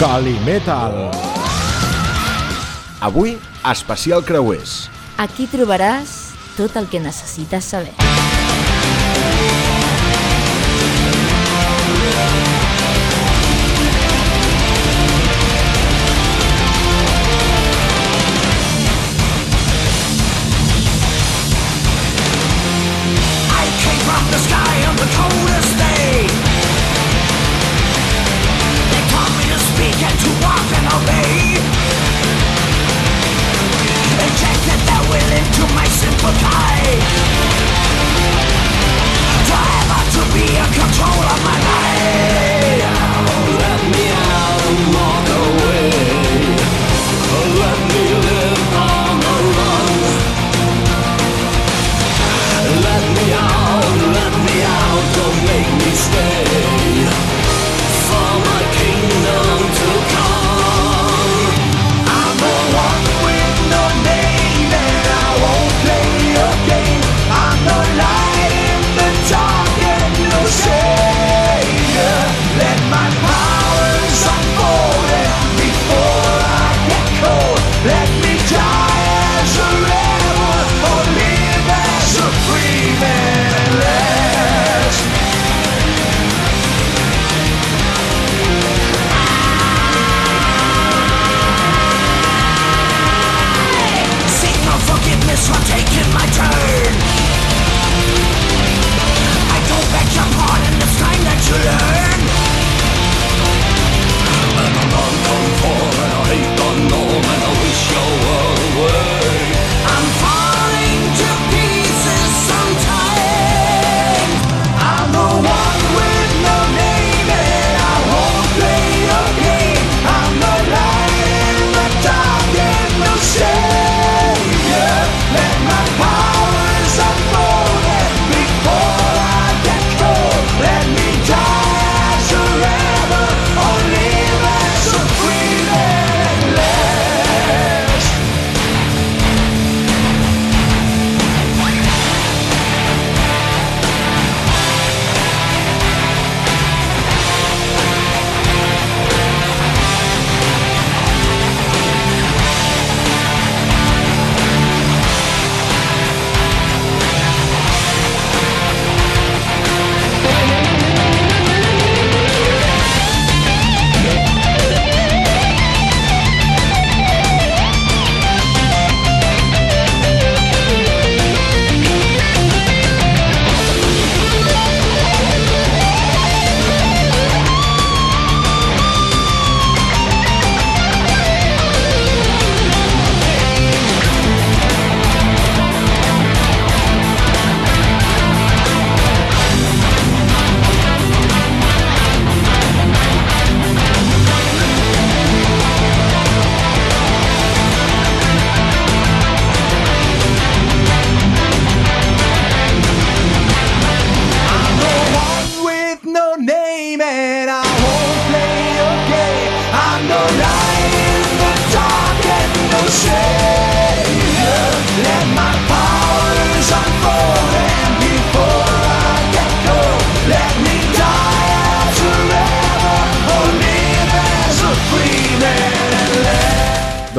Calimetal. Avui, especial creuers. Aquí trobaràs tot el que necessites saber.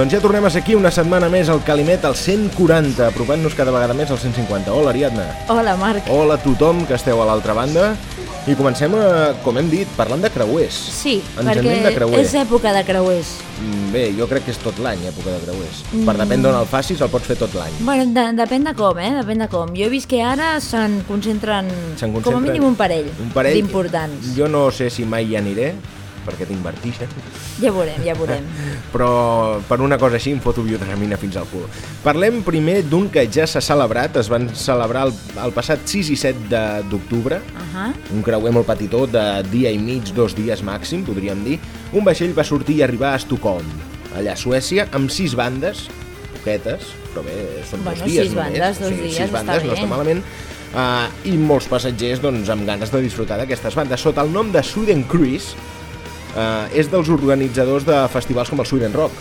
Doncs ja tornem a ser aquí una setmana més al Calimet, al 140, apropant-nos cada vegada més al 150. Hola, Ariadna. Hola, Marc. Hola a tothom que esteu a l'altra banda. I comencem, a, com hem dit, parlant de creuers. Sí, Ens perquè de creuer. és època de creuers. Mm, Bé, jo crec que és tot l'any, època de creuers. Mm. Per depèn d'on el facis, el pots fer tot l'any. Bueno, de, depèn de com, eh? Depèn de com. Jo he vist que ara se'n concentren, Se'n com a concentren mínim un parell, un parell d'importants. Jo no sé si mai hi aniré, perquè tinc vertigen, Ja veurem, ja veurem. però per una cosa així em foto biodramina fins al cul. Parlem primer d'un que ja s'ha celebrat, es van celebrar el, el passat 6 i 7 de- d'octubre, Uh -huh. un creuer molt petitó de dia i mig, dos dies màxim, podríem dir. Un vaixell va sortir i arribar a Estocolm, allà a Suècia, amb sis bandes, poquetes, però bé, són Bueno, dos dies sis només. bandes, dos dies, sis està bandes, no bé. està malament. Uh, I molts passatgers doncs, amb ganes de disfrutar d'aquestes bandes. Sota el nom de Sweden Cruise, uh, és dels organitzadors de festivals com el Sweden Rock,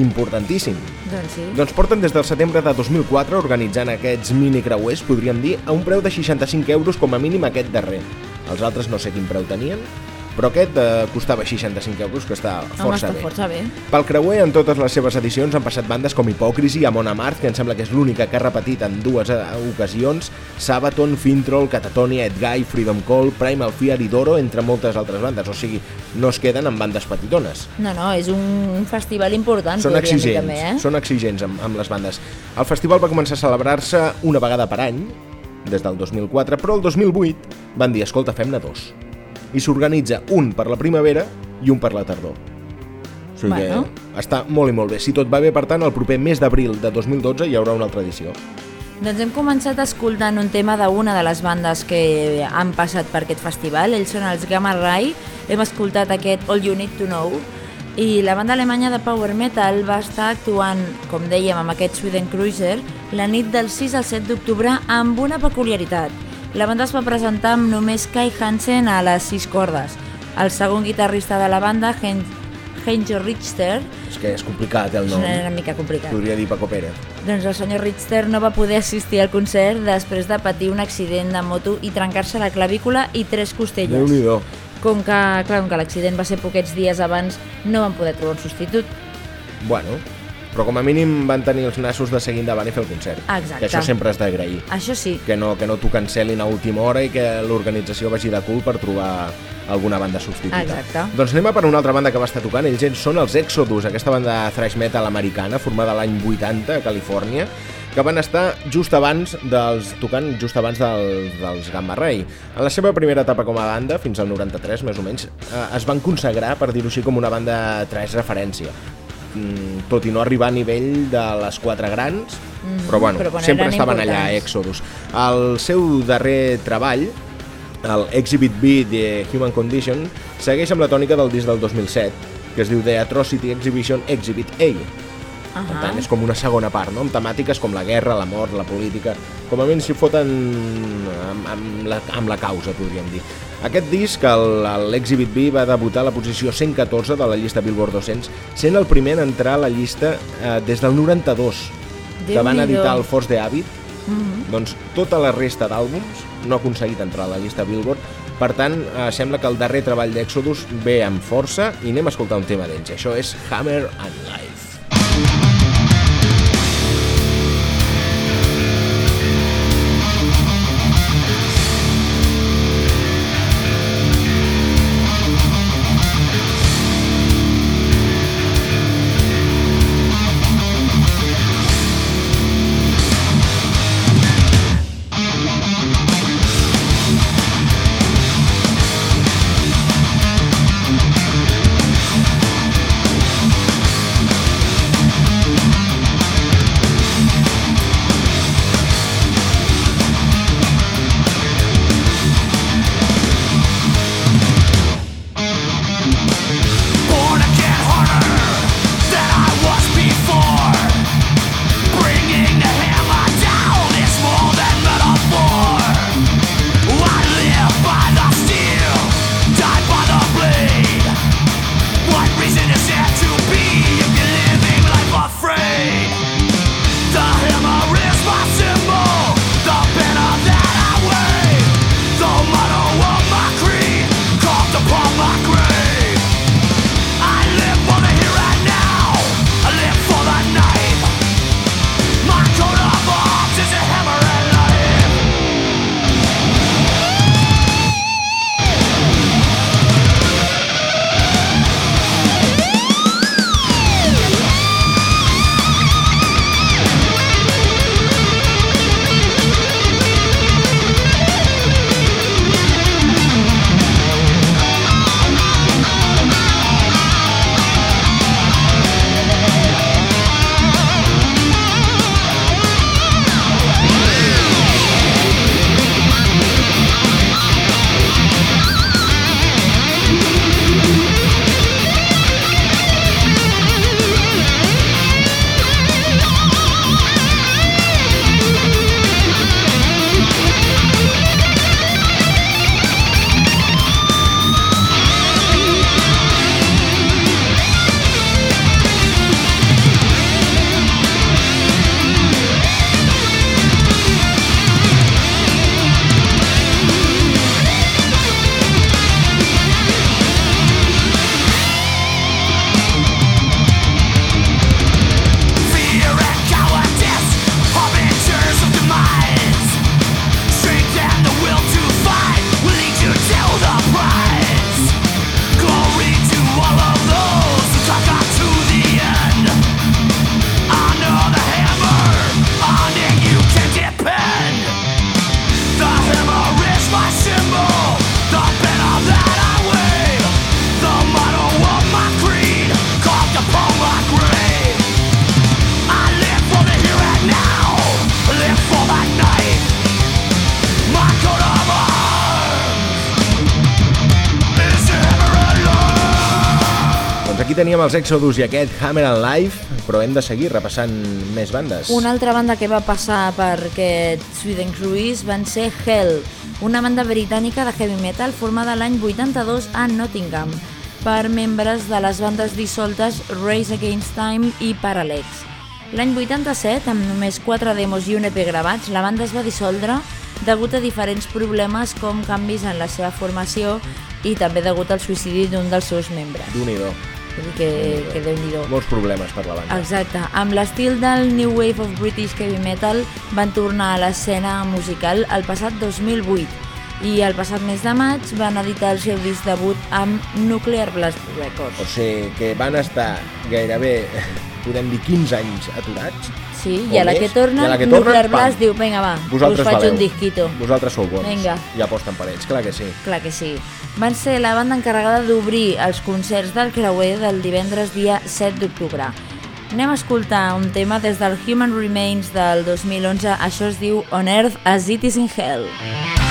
importantíssim. Doncs sí. Doncs porten des del setembre de 2004 organitzant aquests mini creuers, podríem dir, a un preu de 65 euros com a mínim aquest darrer. Els altres no sé quin preu tenien, però aquest eh, costava 65 euros, que està Home, força està bé. força bé. Pel creuer, en totes les seves edicions han passat bandes com Hipòcrisi, Amon Amarth, que em sembla que és l'única que ha repetit en dues eh, ocasions, Sabaton, Fintroll, Catatonia, Edguy, Freedom Call, Primal Fear i Doro, entre moltes altres bandes. O sigui, no es queden amb bandes petitones. No, no, és un festival important, Són dir exigents, també, eh? són exigents amb, amb les bandes. El festival va començar a celebrar-se una vegada per any, des del 2004, però el 2008 van dir, escolta, fem-ne dos. I s'organitza un per la primavera i un per la tardor. O sigui Bueno. que està molt i molt bé. Si tot va bé, per tant, el proper mes d'abril de 2012 hi haurà una altra edició. Doncs hem començat escoltant un tema d'una de les bandes que han passat per aquest festival. Ells són els Gamma Ray. Hem escoltat aquest All You Need To Know. I la banda alemanya de power metal va estar actuant, com dèiem, amb aquest Sweden Cruiser la nit del 6 al 7 d'octubre amb una peculiaritat. La banda es va presentar amb només Kai Hansen a les 6 cordes. El segon guitarrista de la banda, Hen Heinjo Richter, És que és complicat, el és nom. una mica complicat. Podria dir Paco Pérez. Doncs el senyor Richter no va poder assistir al concert després de patir un accident de moto i trencar-se la clavícula i tres costelles. Déu-n'hi-do. Com que, clar, com que l'accident va ser poquets dies abans, no van poder trobar un substitut. Bueno, però com a mínim van tenir els nassos de seguir endavant i fer el concert. Exacte. Que això sempre és d'agrair. Això sí, que no, que no t'ho cancel·lin a última hora i que l'organització vagi de cul per trobar alguna banda substituta. Exacte. Doncs anem a per una altra banda que va estar tocant. Ells són els Exodus, aquesta banda thrash metal americana formada l'any 80 a Califòrnia que van estar just abans dels tocant just abans del, dels Gamma Ray. En la seva primera etapa com a banda, fins al 93 més o menys, eh, es van consagrar, per dir-ho així, com una banda trash referència. Mm, tot i no arribar a nivell de les quatre grans, Mhm, però bueno, però bueno, sempre estaven allà, importants. Exodus. El seu darrer treball, el Exhibit B de Human Condition, segueix amb la tònica del disc del 2007, que es diu The Atrocity Exhibition Exhibit A. Per uh tant, és com una segona part, no? amb temàtiques com la guerra, la mort, la política... Com a mínim s'hi foten amb, amb, la, amb la causa, podríem dir. Aquest disc, l'Exhibit B, va debutar a la posició 114 de la llista Billboard 200, sent el primer en entrar a la llista eh, des del 92, que van editar el Force the Habit. Mhm. Doncs tota la resta d'àlbums no ha aconseguit entrar a la llista Billboard, per tant, eh, sembla que el darrer treball d'Exodus ve amb força i anem a escoltar un tema d'ells. Això és Hammer and Life. Teníem els Exodus i aquest Hammer and Life, però hem de seguir repassant més bandes. Una altra banda que va passar per aquest Sweden Cruise van ser Hell, una banda britànica de heavy metal formada l'any 82 a Nottingham per membres de les bandes dissoltes Race Against Time i Parallax. L'any 87, amb només 4 demos i un EP gravats, la banda es va dissoldre degut a diferents problemes com canvis en la seva formació i també degut al suïcidi d'un dels seus membres. déu nhi Vull dir que, que déu nhi Molts problemes per la banda. Exacte. Amb l'estil del New Wave of British Heavy Metal van tornar a l'escena musical el passat 2008 i el passat mes de maig van editar el seu disc debut amb Nuclear Blast O Records. sigui, que van estar gairebé, podem dir, 15 anys aturats. Sí, i a la que tornen, la que Nuclear tornen, pam. Blast diu, vinga va, Vosaltres us faig valeu. un disquito. Vosaltres sou bons. Vinga. I aposten per ells, clar que sí. Clar que sí. Van ser la banda encarregada d'obrir els concerts del Creuer del divendres dia 7 d'octubre. Anem a escoltar un tema des del Human Remains del 2011, això es diu On Earth as It is in Hell. I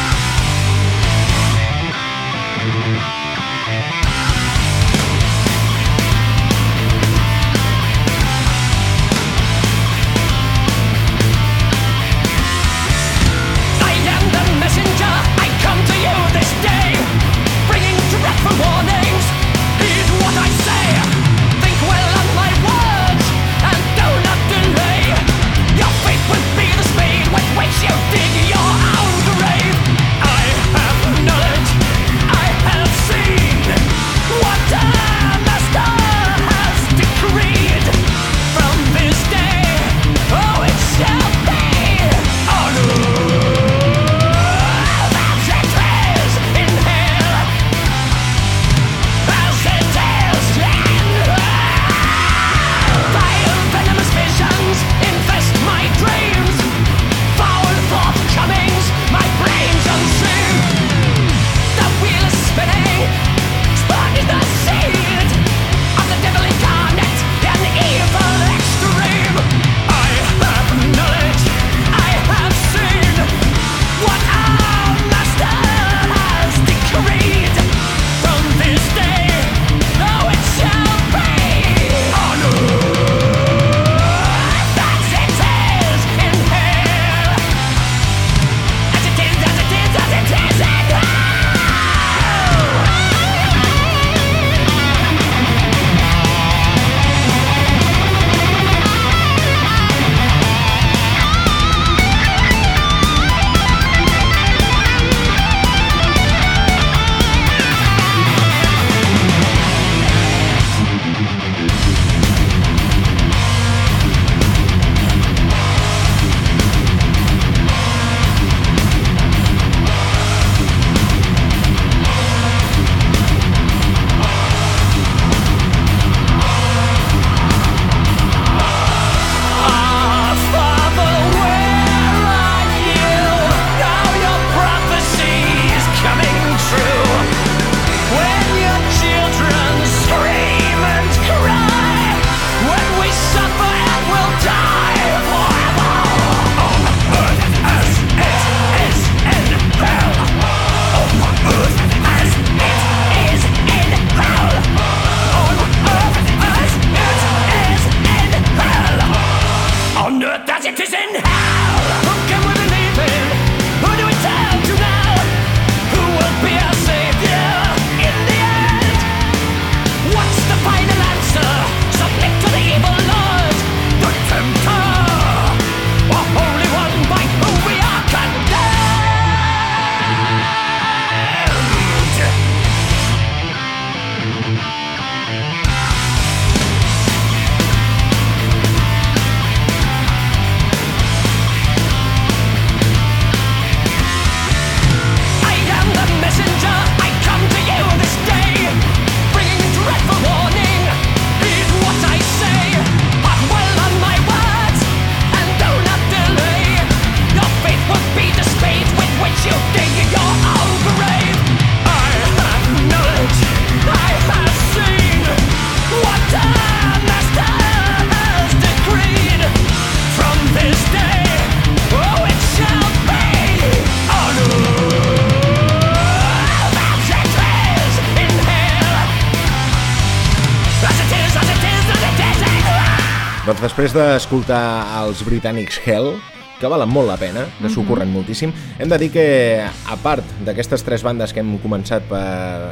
després d'escoltar els britànics Hell, que valen molt la pena, que s'ho curren moltíssim, hem de dir que, a part d'aquestes tres bandes que hem començat per,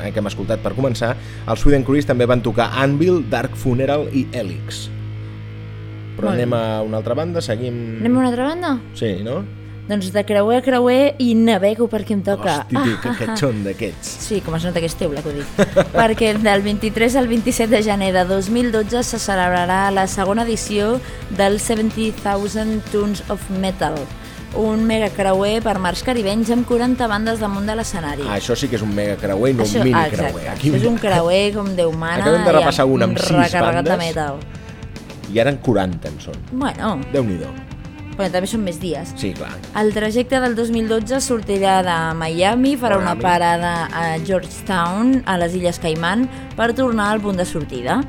eh, que hem escoltat per començar, els Sweden Cruise també van tocar Anvil, Dark Funeral i Helix. Però Molt anem a una altra banda, seguim... Anem a una altra banda? Sí, no? Doncs de creuer a creuer i navego perquè em toca. Hosti, que, que catxon d'aquests. Sí, com es nota que és teu l'acudit. perquè del 23 al 27 de gener de 2012 se celebrarà la segona edició del 70,000 Tunes of Metal, un mega creuer per mars caribenys amb 40 bandes damunt de l'escenari. Ah, això sí que és un mega creuer no Això- un mini ah, creuer. exacte. Això és un creuer com Déu mana Acabem de repassar un amb sis recarregat de bandes. metal. I ara en 40 en són. Bueno, Déu-n'hi-do. Però també són més dies. Sí, clar. El trajecte del 2012 sortirà de Miami, farà una Miami. parada a Georgetown, a les Illes Caimán, per tornar al punt de sortida.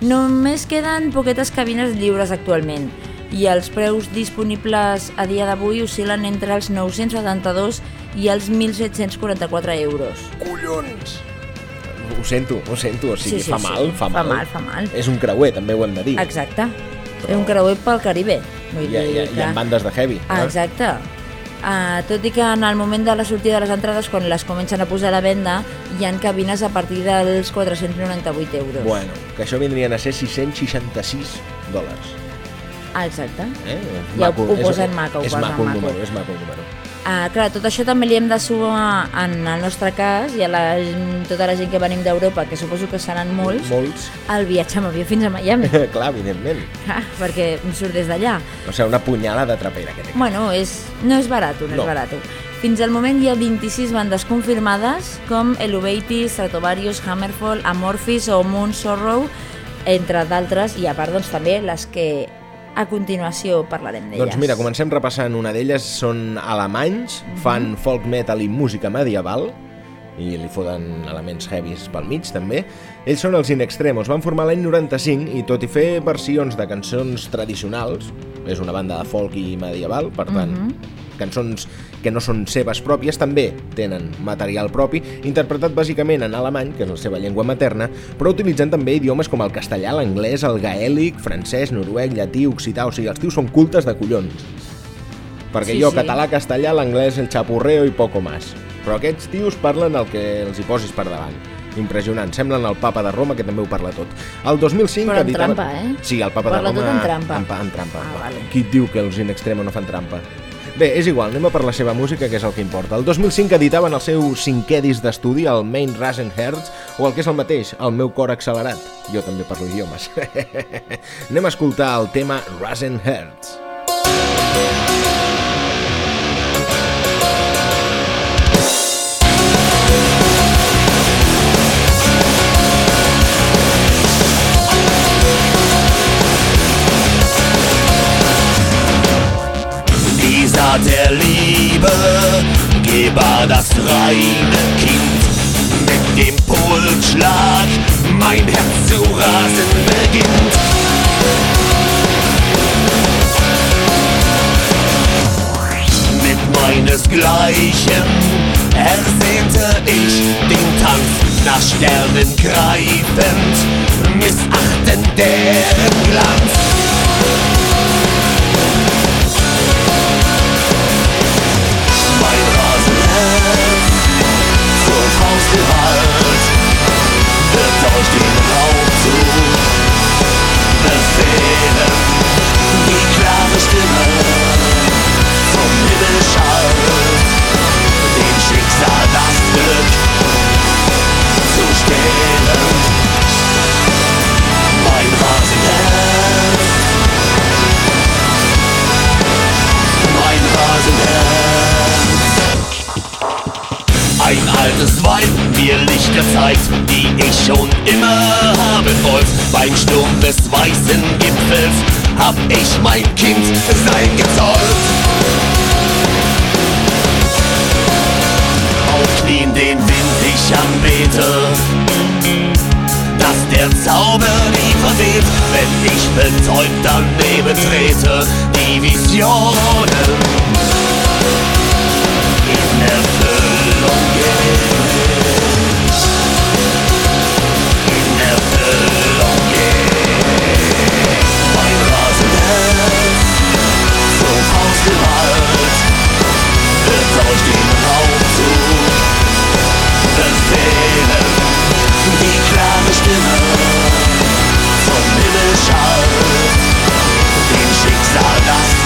Només queden poquetes cabines lliures actualment i els preus disponibles a dia d'avui oscil·len entre els 972 i els 1.744 euros. Collons! Ho sento, ho sento, o sigui, Sí, sí, fa sí. mal, fa, Fa mal. mal, fa mal. És un creuer, també ho hem de dir. Exacte. És un creuer pel Caribe. Vull Hi ha, hi, ha, hi ha que- bandes de heavy. Ah, eh? exacte. Uh, tot i que en el moment de la sortida de les entrades, quan les comencen a posar a la venda, hi han cabines a partir dels 498 euros. Bueno, que això vindrien a ser 666 dòlars. Ah, exacte. Eh? Ja ho- ho posen maco, ho és posen maco el maco. número, és maco el número. Uh, clar, tot això també li hem de sumar en el nostre cas i a la, tota la gent que venim d'Europa, que suposo que seran molts, Molts. el viatge amb avió fins a Miami. Clar, evidentment. Clar, perquè surt des d'allà. O sigui, una punyalada trapera que té. Bueno, és, no és barat, no, No. és barat. Fins al moment hi ha 26 bandes confirmades, com Elevatis, Stratovarius, Hammerfall, Amorphis o Moon Sorrow, entre d'altres, i a part doncs, també les que a continuació parlarem d'elles. Doncs mira, comencem repassant una d'elles. Són alemanys, Mhm. fan folk metal i música medieval, i li foten elements heavies pel mig, també. Ells són els In Extremos, van formar l'any 95 i tot i fer versions de cançons tradicionals, és una banda de folk i medieval, per tant, Mhm. Cançons que no són seves pròpies, també tenen material propi, interpretat bàsicament en alemany, que és la seva llengua materna, però utilitzant també idiomes com el castellà, l'anglès, el gaèlic, francès, noruec, llatí, occità, o sigui, els tios són cultes de collons. Perquè Sí, jo, sí. català, castellà, l'anglès, el chapurreo i poco más. Però aquests tios parlen el que els hi posis per davant. Impressionant, semblen el papa de Roma, que també ho parla tot. El 2005... Però amb editaven- trampa, eh? Sí, el papa Parla de tot Roma... amb trampa. En, pa- en trampa. Ah, vale. Qui diu que els in extremo no fan trampa? Bé, és igual, anem a per la seva música, que és el que importa. El 2005 editaven el seu cinquè disc d'estudi, el Main Rasen Hertz, o el que és el mateix, el meu cor accelerat. Jo també parlo idiomes. anem a escoltar el tema Rasen Hertz. Der Liebe, Geber das reine Kind, mit dem Pulsschlag mein Herz zu rasen beginnt. Mit meinesgleichen ersehnte ich den Tanz nach Sternen greifend, missachtend deren Glanz. Durch den Raum zu befehlen. Die klare Stimme zum Himmel schallt, dem Schicksal das Glück zu stehlen. Mein Rasenherz, mein Rasenherz. Ein altes Weib mir Licht gezeigt, die ich schon immer haben wollt. Beim Sturm des weißen Gipfels hab ich mein Kind sein gezollt. Auf Knien den Wind ich anbete, dass der Zauber nie verweht, wenn ich betäubt daneben trete. Die Visionen in Erfüllung Seele, die klare Stimme vom Himmel schallt, dem Schicksal das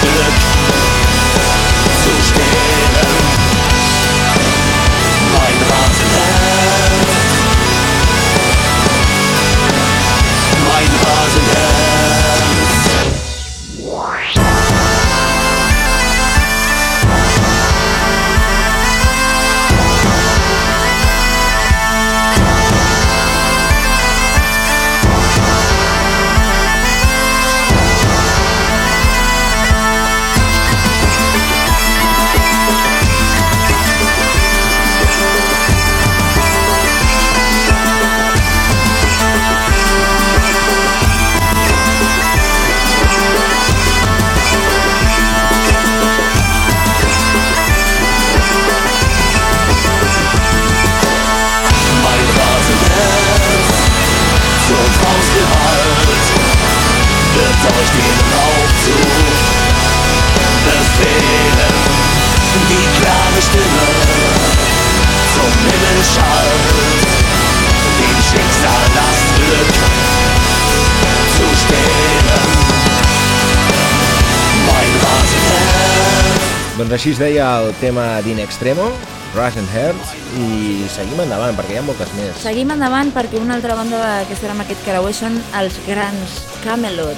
Doncs així es deia el tema d'In Extremo, Rush and Hearts, i seguim endavant, perquè hi ha moltes més. Seguim endavant perquè una altra banda que estarà amb aquest creuer són els grans Camelot,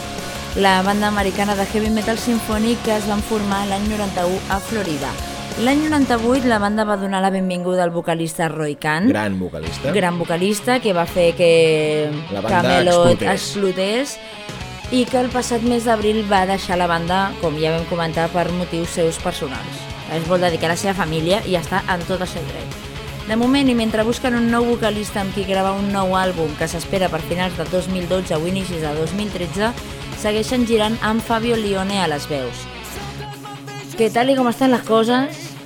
la banda americana de heavy metal sinfònic que es van formar l'any 91 a Florida. L'any 98 la banda va donar la benvinguda al vocalista Roy Khan, Gran vocalista. gran vocalista que va fer que La banda Camelot explotés. explotés i que el passat mes d'abril va deixar la banda, com ja vam comentar, per motius seus personals. Es vol dedicar a la seva família i està en tot el seu dret. De moment, i mentre busquen un nou vocalista amb qui gravar un nou àlbum que s'espera per finals de 2012 o inicis de 2013, segueixen girant amb Fabio Lione a les veus. Que tal i com estan les coses,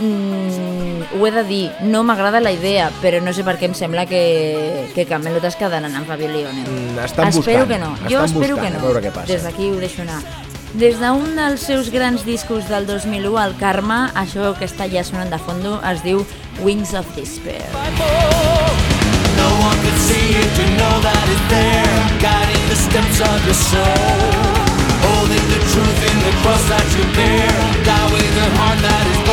mm, ho he de dir, no m'agrada la idea, però no sé per què em sembla que, que Camelot es quedaran amb Fabio Lione. Mm, estan espero buscant, que no, estan jo espero buscant, que a no. veure què passa. Des d'aquí ho deixo anar. Des d'un dels seus grans discos del 2001, el Karma, això que està ja sonant de fondo, es diu Wings of Despair. No one could see it to know that it's there, guiding the steps of your soul. Holding the truth in the cross that you bear, die with a heart that is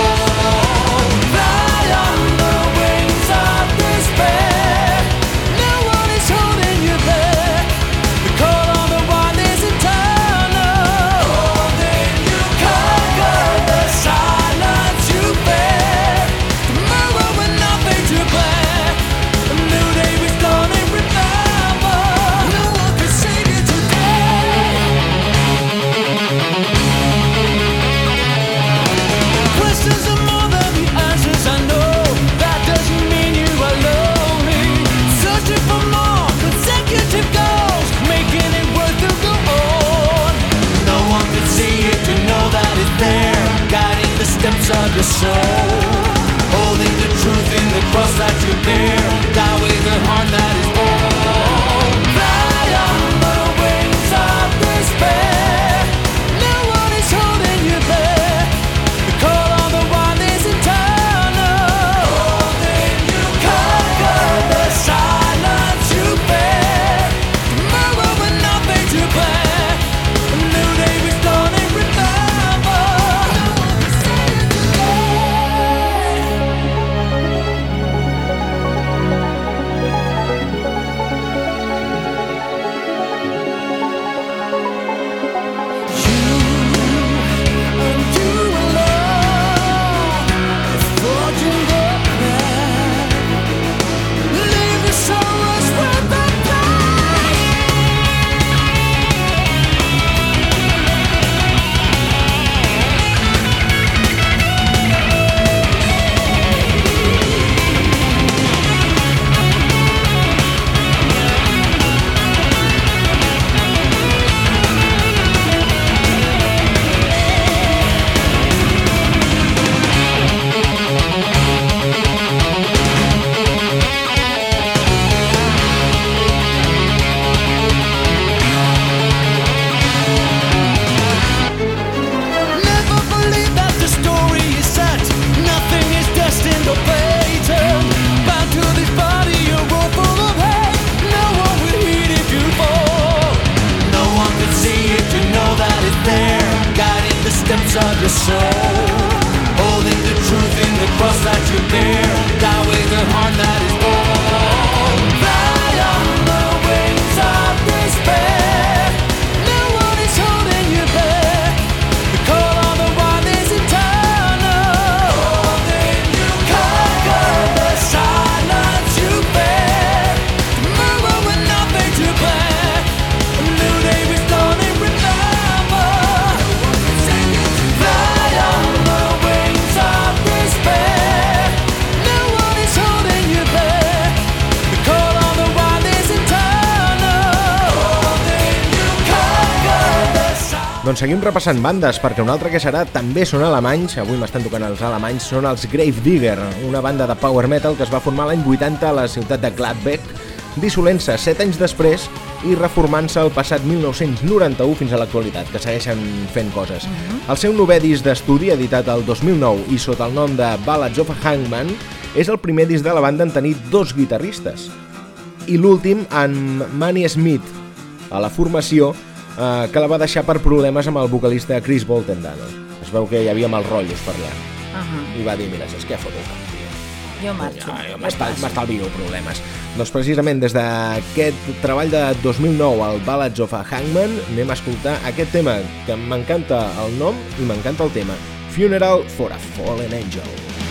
seguim repassant bandes, perquè un altre que serà també són alemanys, avui m'estan tocant els alemanys, són els Grave Digger, una banda de power metal que es va formar l'any 80 a la ciutat de Gladbeck, dissolent-se 7 anys després i reformant-se el passat 1991 fins a l'actualitat, que segueixen fent coses. El seu novè disc d'estudi, editat el 2009 i sota el nom de Ballads of a Hangman, és el primer disc de la banda en tenir dos guitarristes. I l'últim, en Manny Smith, a la formació, eh, que la va deixar per problemes amb el vocalista Chris Boltendano. Es veu que hi havia mal rotllos per allà. Uh -huh. I va dir, mira, saps què, foto Jo marxo. Ja, jo. M'estalvio problemes. Doncs precisament des d'aquest treball de 2009, el Ballads of a Hangman, anem a escoltar aquest tema, que m'encanta el nom i m'encanta el tema. Funeral for a Fallen Angel.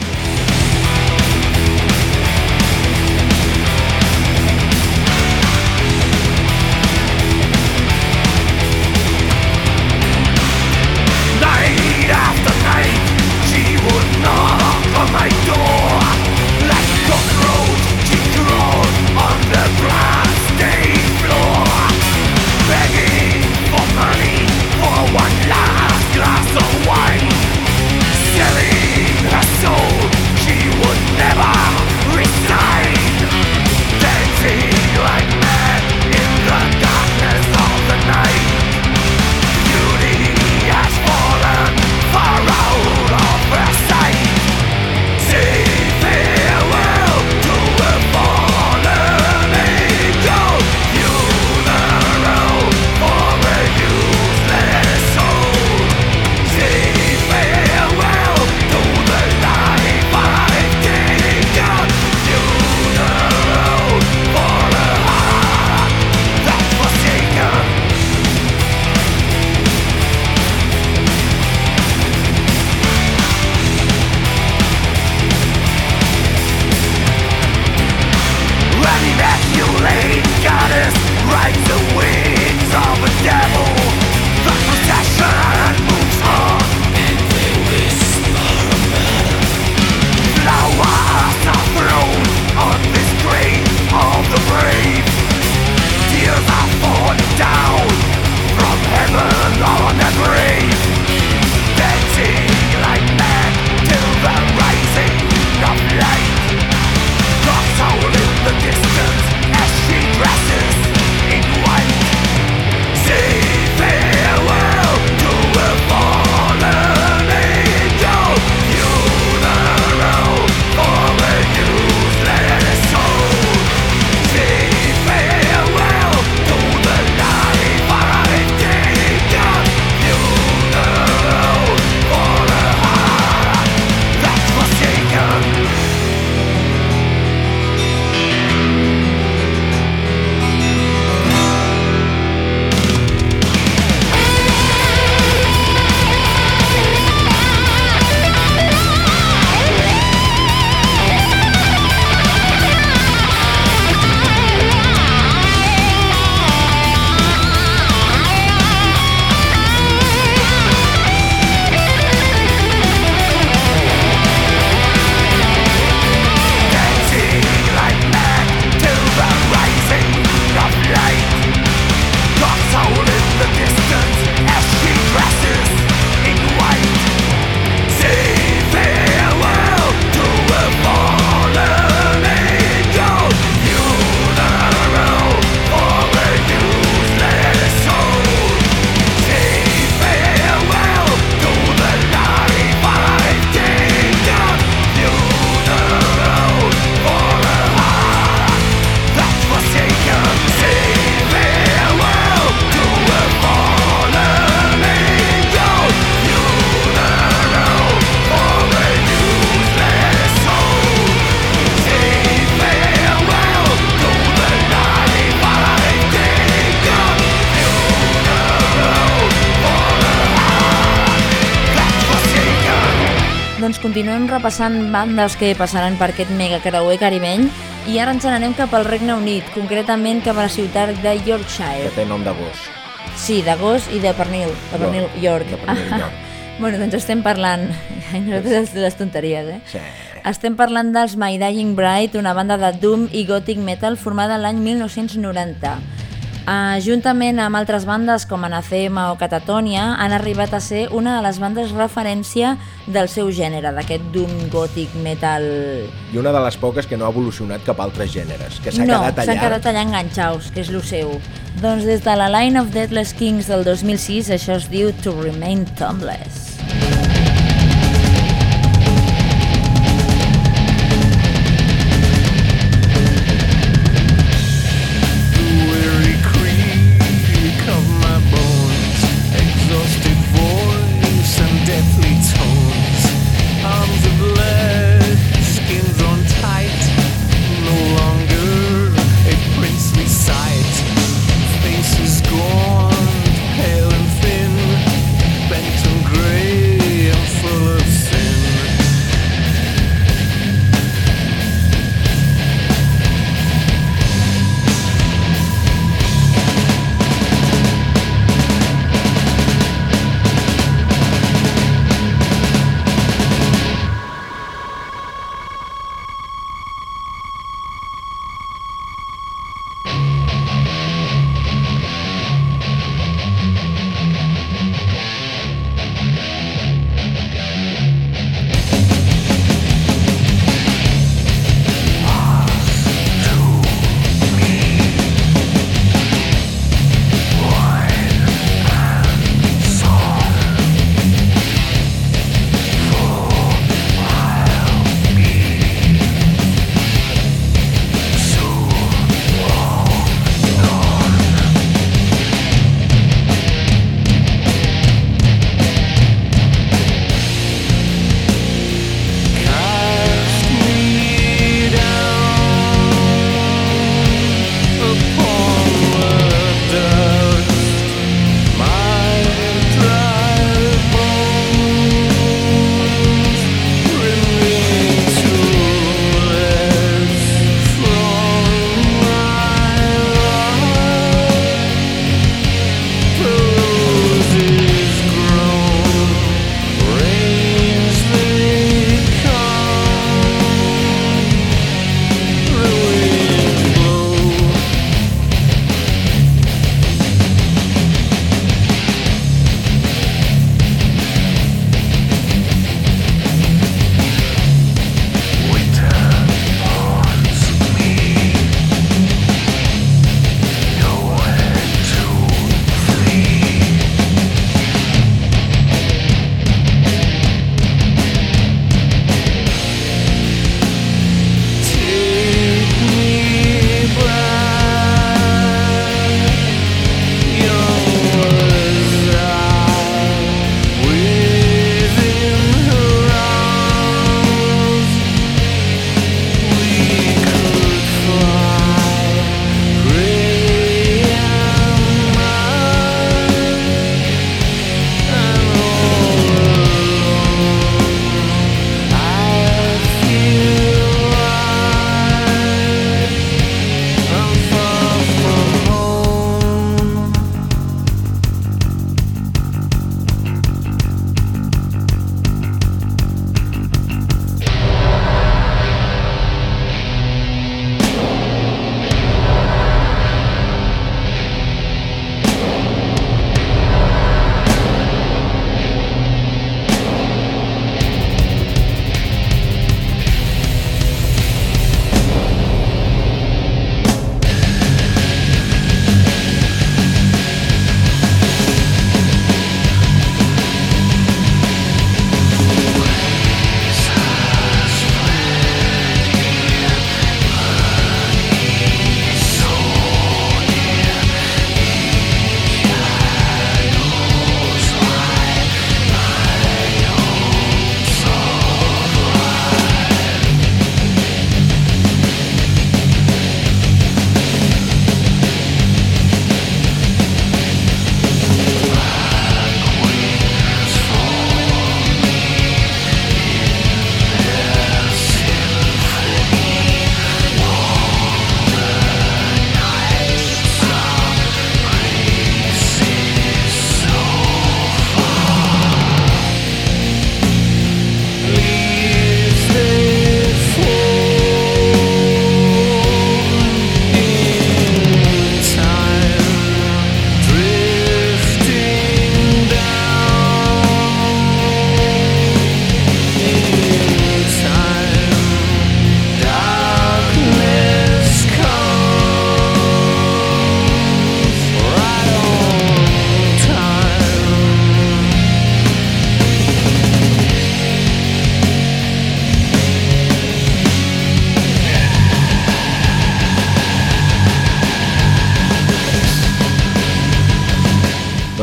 Repassant bandes que passaran per aquest mega creuer caribeny i ara ens n'anem cap al Regne Unit, concretament cap a la ciutat de Que Yorkshire. té nom de gos. Sí, de Gos i de Pernil, de Pernil York. De Pernil York. bueno, doncs estem parlant... Nosaltres les tonteries, eh? Sí. Estem parlant dels My Dying Bride, una banda de Doom i Gothic Metal formada l'any 1990. Uh, juntament amb altres bandes com Anathema o Catatonia han arribat a ser una de les bandes referència del seu gènere, d'aquest Doom Gothic Metal... I una de les poques que no ha evolucionat cap a altres gèneres, que s'ha no, quedat allà. s'han quedat allà enganxaus, que és lo seu. Doncs des de la Line of Deadless Kings del 2006 això es diu To Remain Thumbless.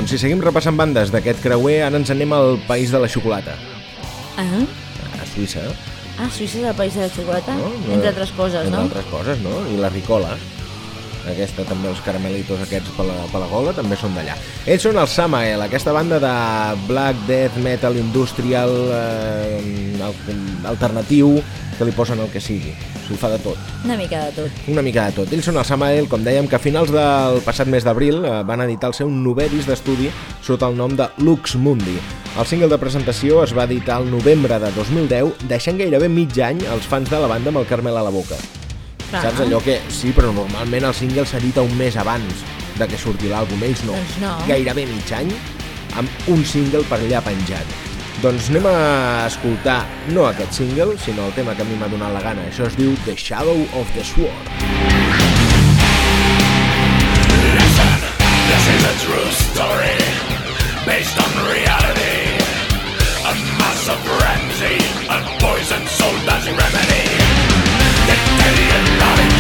Si seguim repassant bandes d'aquest creuer, ara ens anem al país de la xocolata, Ah, a Suïssa, ah Suïssa és el país de la xocolata? no? Entre altres coses, Entre no? altres coses, no? I la Ricola. Aquesta també, els caramelitos aquests per la, per la gola, també són d'allà. Ells són el Samael, aquesta banda de black death metal industrial eh, al- alternatiu que li posen el que sigui. S'ho fa de tot. Una mica de tot. Una mica de tot. Ells són el Samael, com dèiem, que a finals del passat mes d'abril eh, van editar el seu novè disc d'estudi sota el nom de Lux Mundi. El single de presentació es va editar el novembre de 2010, deixant gairebé mig any els fans de la banda amb el Carmel a la boca. Clar. Saps allò que... Sí, però normalment el single s'edita un mes abans de que surti l'àlbum. Ells no. Doncs no. Gairebé mig any amb un single per allà penjat. Doncs anem a escoltar no aquest single, sinó el tema que a mi m'ha donat la gana. Això es diu The Shadow of the Sword. This is a true story based on reality. A massive frenzy, a poison sold as remedy. Get dirty and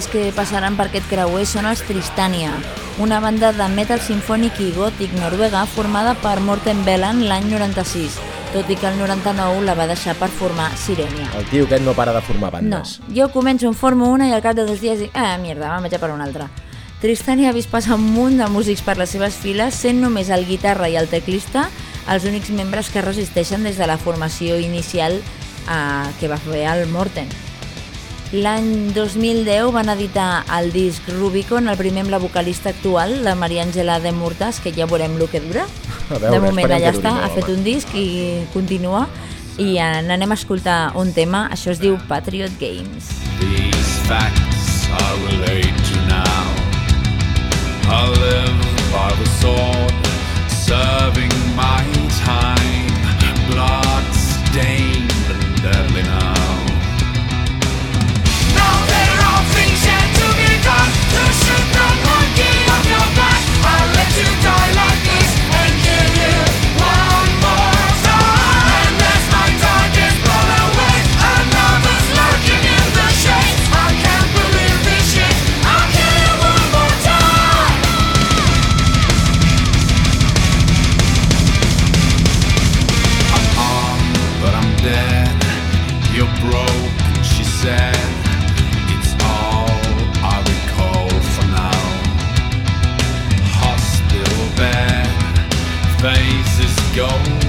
bandes que passaran per aquest creuer són els Tristania, una banda de metal sinfònic i gòtic noruega formada per Morten Veland l'any 96, tot i que el 99 la va deixar per formar Sirenia. El tio aquest no para de formar No, bandes. jo començo en formo una i al cap de dos dies dic, ah, mierda, vam vaig per una altra. Tristania ha vist passar un munt de músics per les seves files, sent només el guitarra i el teclista els únics membres que resisteixen des de la formació inicial eh, que va fer el Morten. L'any 2010 van editar el disc Rubicon, el primer amb la vocalista actual, la Maria Àngela de Murtas, que ja veurem el que dura. A veure, de moment allà està, ha fet un disc i continua. I eh, n'anem a escoltar un tema, això es diu Patriot Games. These facts I relate to now. I live by the sword, serving my go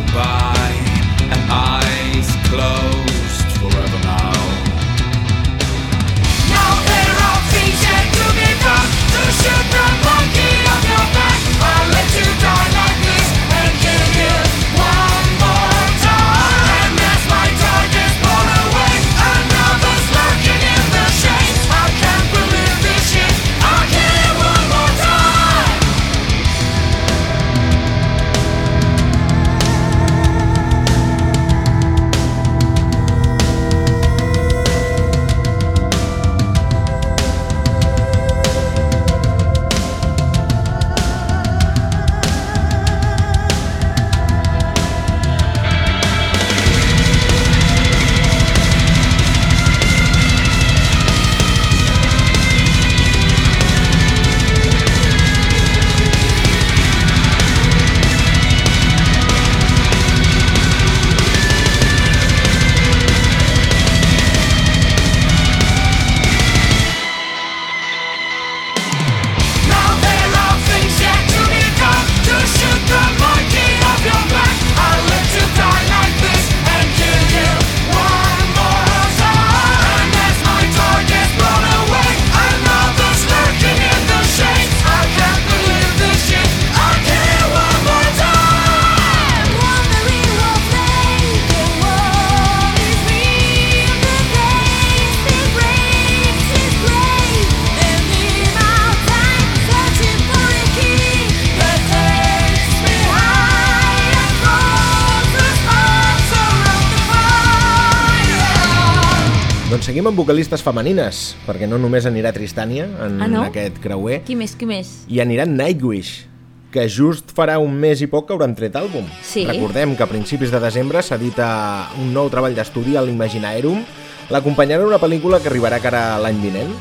Doncs seguim amb vocalistes femenines, perquè no només anirà Tristània en Ah, no? aquest creuer, Qui més, qui més? i anirà Nightwish, que just farà un mes i poc que hauran tret àlbum. Sí. Recordem que a principis de desembre s'edita un nou treball d'estudi a l'Imaginaerum, l'acompanyarà una pel·lícula que arribarà cara l'any vinent,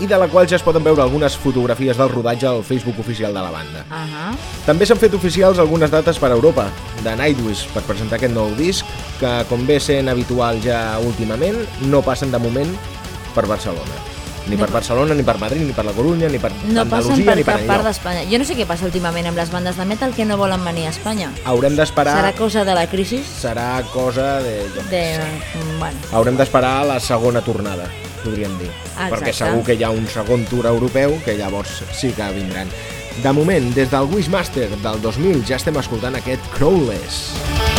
i de la qual ja es poden veure algunes fotografies del rodatge al Facebook oficial de la banda. Ahà. També s'han fet oficials algunes dates per a Europa, de Nightwish, per presentar aquest nou disc, que, com ve sent habitual ja últimament, no passen de moment per Barcelona. Ni per Barcelona, ni per Madrid, ni per la Corunya, ni per No Andalusia, per ni per cap part d'Espanya. Jo no sé què passa últimament amb les bandes de metal que no volen venir a Espanya. Haurem d'esperar... Serà cosa de la crisi? Serà cosa de... De... mm, Bueno, Haurem d'esperar la segona tornada, podríem dir. Exacte. Perquè segur que hi ha un segon tour europeu que llavors sí que vindran. De moment, des del Wishmaster del 2000 ja estem escoltant aquest Crowless. This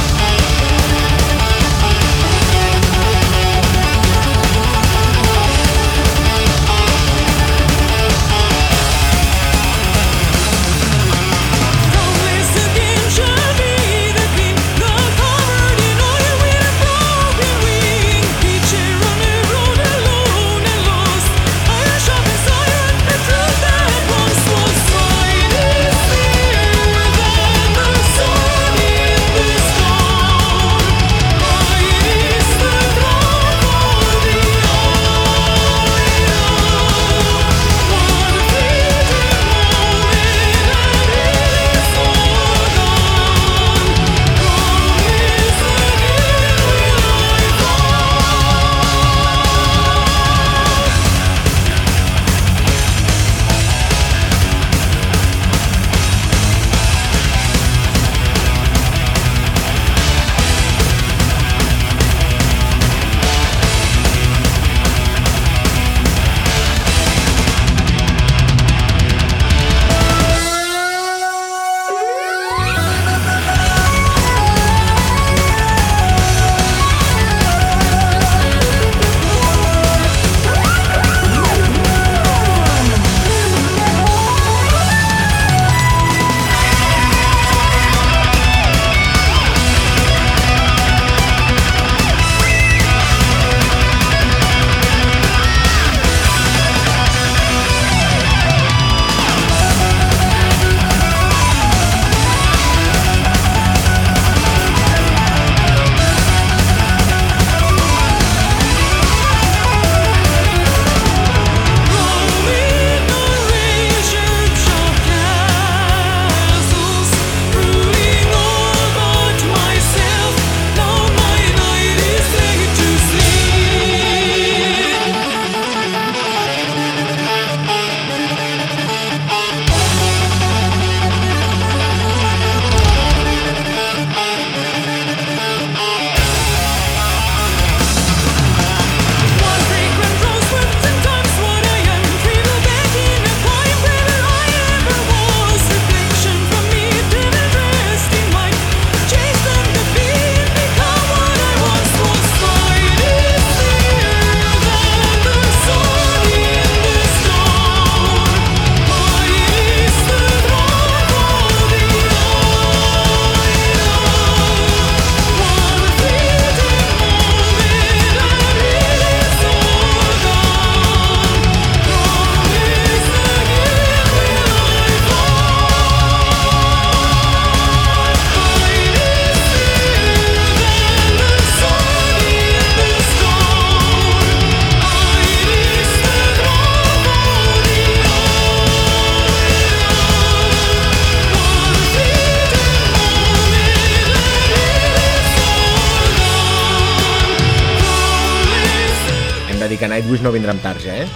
no vindrà amb Tarja, eh?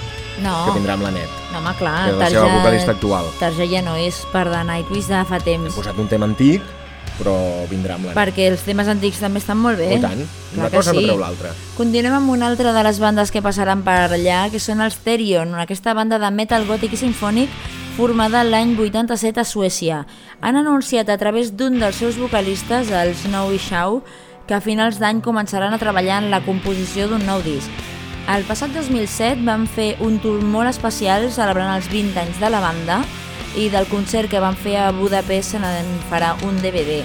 No, Que vindrà amb la net. no home, clar, que és la seva vocalista actual. Tarja ja no és part de Nightwish de fa temps. He posat un tema antic, però vindrà amb la net. Perquè els temes antics també estan molt bé. Oh, i tant. Clar Una cosa no sí. treu l'altra. Continuem amb una altra de les bandes que passaran per allà, que són els Therion, aquesta banda de metal gòtic i sinfònic formada l'any 87 a Suècia. Han anunciat a través d'un dels seus vocalistes, el Snowy Shaw, que a finals d'any començaran a treballar en la composició d'un nou disc. El passat 2007 van fer un tour molt especial celebrant els 20 anys de la banda i del concert que van fer a Budapest se n'en farà un DVD,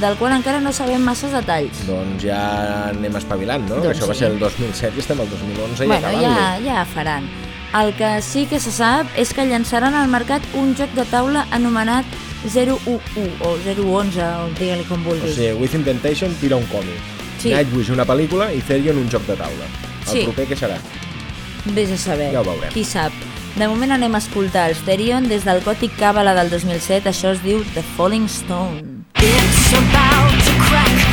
del qual encara no sabem masses detalls. Doncs ja anem espavilant, no? Doncs això va sí. ser el 2007 i estem al 2011 i bueno, acabant-lo. ja, ja faran. El que sí que se sap és que llançaran al mercat un joc de taula anomenat 011 o 011, o digue-li com O vulguis. sigui, Within Temptation tira un còmic. Sí. Nightwish una pel·lícula i Therion un joc de taula. El Sí. proper què serà? Vés a saber. Ja ho veurem. Qui sap. De moment anem a escoltar els Therion des del Gòtic Càbala del 2007. Això es diu The Falling Stone. It's about to crack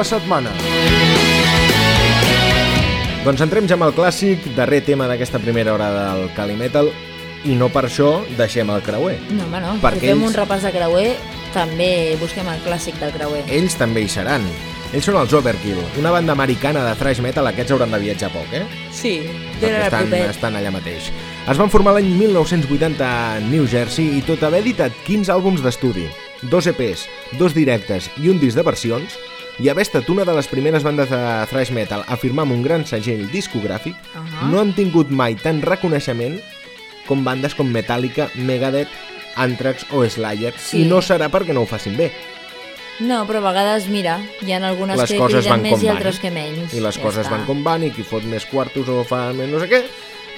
la setmana. Doncs entrem ja amb el clàssic, darrer tema d'aquesta primera hora del Cali Metal, i no per això deixem el creuer. No, home, no. Perquè si fem ells- un repàs de creuer, també busquem el clàssic del creuer. Ells també hi seran. Ells són els Overkill, una banda americana de thrash metal, aquests hauran de viatjar poc, eh? Sí, era estan, propet. estan allà mateix. Es van formar l'any 1980 a New Jersey i tot haver editat 15 àlbums d'estudi. dos EPs, dos directes i un disc de versions, i haver estat una de les primeres bandes de thrash metal a firmar amb un gran segell discogràfic, Ahà. no han tingut mai tant reconeixement com bandes com Metallica, Megadeth, Anthrax o Slayer, Sí. i no serà perquè no ho facin bé. No, però a vegades, mira, hi ha algunes les que coses van criden més i van. altres que menys. I les Ja coses està. van com van i qui fot més quartos o fa més no sé què,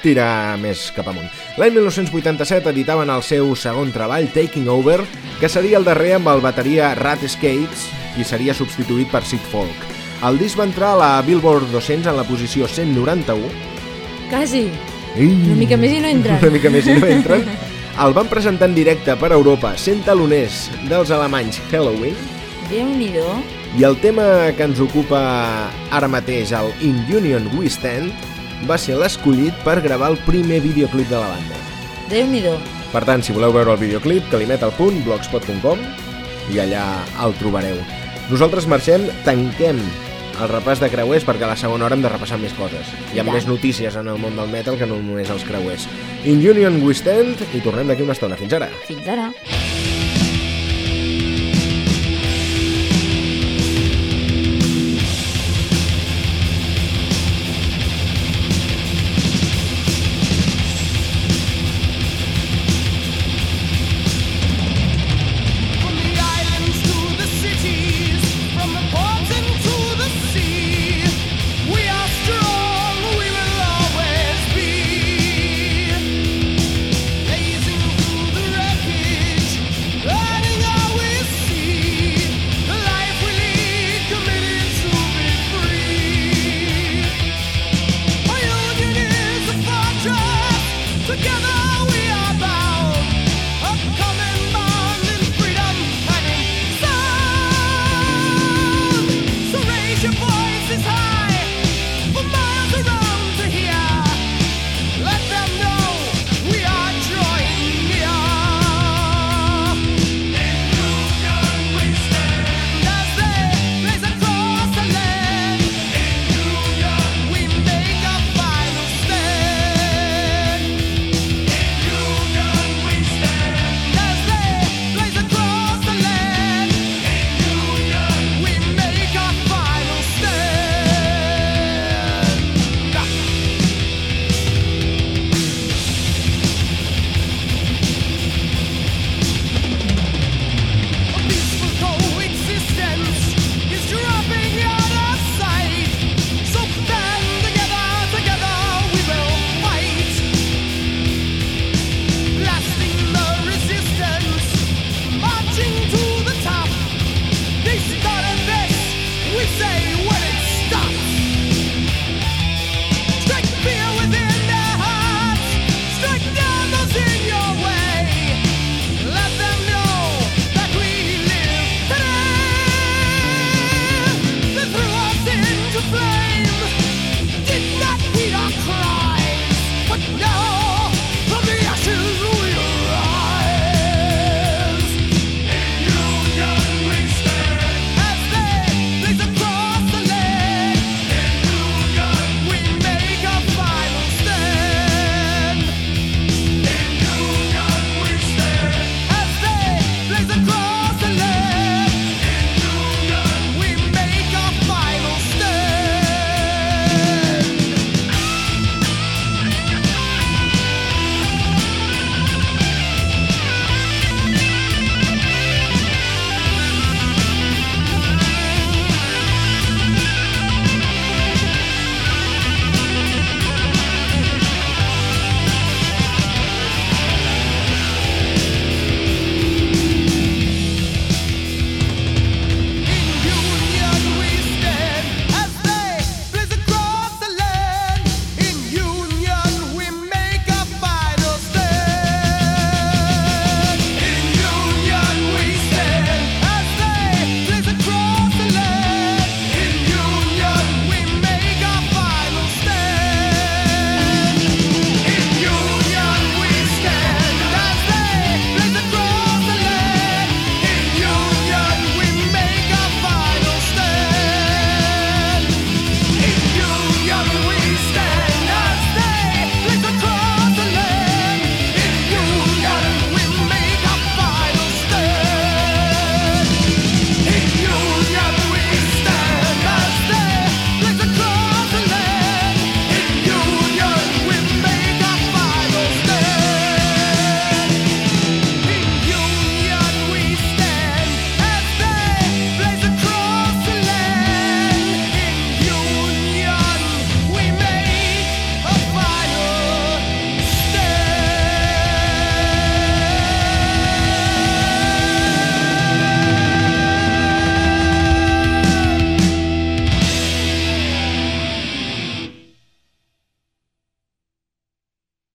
tira més cap amunt. L'any 1987 editaven el seu segon treball, Taking Over, que seria el darrer amb el bateria Rat Skates i seria substituït per Sid Folk. El disc va entrar a la Billboard 200 en la posició 191 Quasi. i... Una mica més i no entren. Una mica més i no entren. El van presentar en directe per Europa, sent taloners dels alemanys Halloween, Déu-n'hi-do. i el tema que ens ocupa ara mateix, el In Union We Stand, va ser l'escollit per gravar el primer videoclip de la banda. Déu-n'hi-do. Per tant, si voleu veure el videoclip, calimetal.blogspot.com i allà el trobareu. Nosaltres marxem, tanquem el repàs de creuers perquè a la segona hora hem de repassar més coses. Hi ha tant. més notícies en el món del metal que no només els creuers. In Union We Stand i tornem d'aquí una estona. Fins ara. Fins ara.